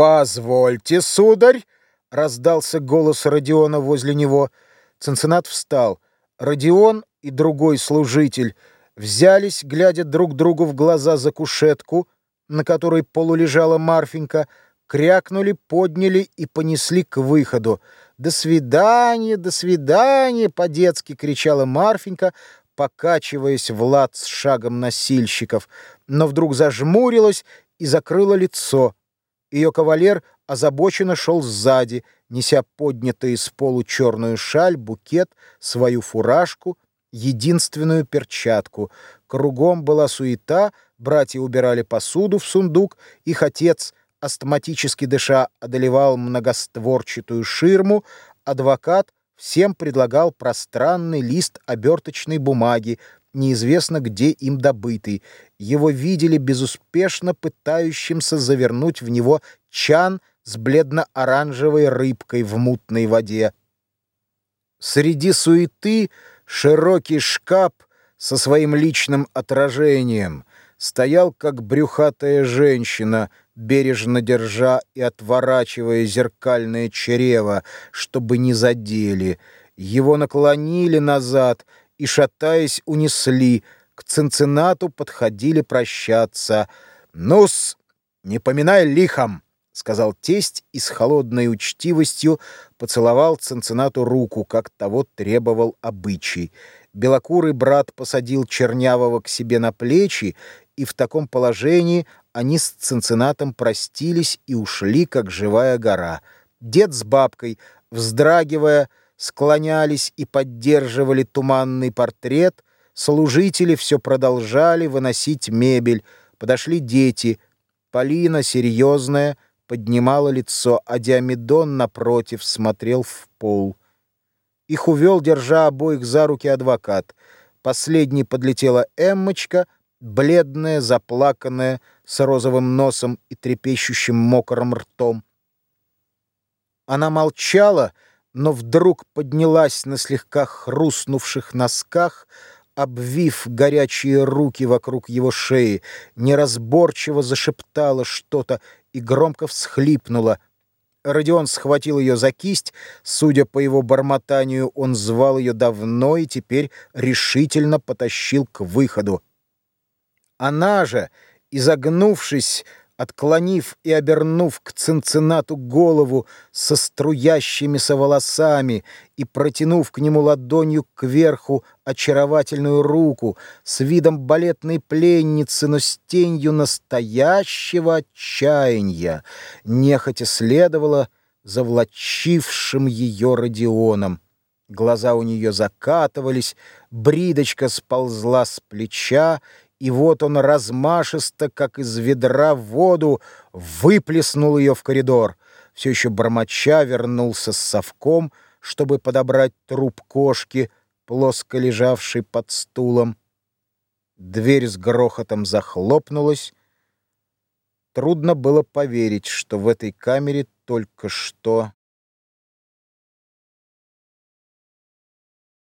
«Позвольте, сударь!» — раздался голос Родиона возле него. Ценцинат встал. Родион и другой служитель взялись, глядя друг другу в глаза за кушетку, на которой полулежала Марфенька, крякнули, подняли и понесли к выходу. «До свидания, до свидания!» — по-детски кричала Марфенька, покачиваясь в лад с шагом носильщиков, но вдруг зажмурилась и закрыла лицо. Ее кавалер озабоченно шел сзади, неся поднятый с полу черную шаль, букет, свою фуражку, единственную перчатку. Кругом была суета, братья убирали посуду в сундук, их отец, астматически дыша, одолевал многостворчатую ширму, адвокат всем предлагал пространный лист оберточной бумаги, неизвестно где им добытый. Его видели безуспешно пытающимся завернуть в него чан с бледно-оранжевой рыбкой в мутной воде. Среди суеты широкий шкаф со своим личным отражением стоял, как брюхатая женщина, бережно держа и отворачивая зеркальное чрево, чтобы не задели. Его наклонили назад — и, шатаясь, унесли. К Цинциннату подходили прощаться. «Ну-с, не поминай лихом!» — сказал тесть и с холодной учтивостью поцеловал Цинциннату руку, как того требовал обычай. Белокурый брат посадил Чернявого к себе на плечи, и в таком положении они с Цинциннатом простились и ушли, как живая гора. Дед с бабкой, вздрагивая, склонялись и поддерживали туманный портрет, служители все продолжали выносить мебель, подошли дети. Полина, серьезная, поднимала лицо, а Диамедон, напротив, смотрел в пол. Их увел, держа обоих за руки адвокат. Последней подлетела Эммочка, бледная, заплаканная, с розовым носом и трепещущим мокрым ртом. Она молчала, но вдруг поднялась на слегка хрустнувших носках, обвив горячие руки вокруг его шеи, неразборчиво зашептала что-то и громко всхлипнула. Родион схватил ее за кисть, судя по его бормотанию, он звал ее давно и теперь решительно потащил к выходу. Она же, изогнувшись, отклонив и обернув к Цинциннату голову со струящимися волосами и протянув к нему ладонью кверху очаровательную руку с видом балетной пленницы, но с тенью настоящего отчаяния, нехотя следовала завлачившим ее Родионом. Глаза у нее закатывались, бридочка сползла с плеча, и вот он размашисто, как из ведра в воду, выплеснул ее в коридор. Все еще бормоча вернулся с совком, чтобы подобрать труп кошки, плоско лежавшей под стулом. Дверь с грохотом захлопнулась. Трудно было поверить, что в этой камере только что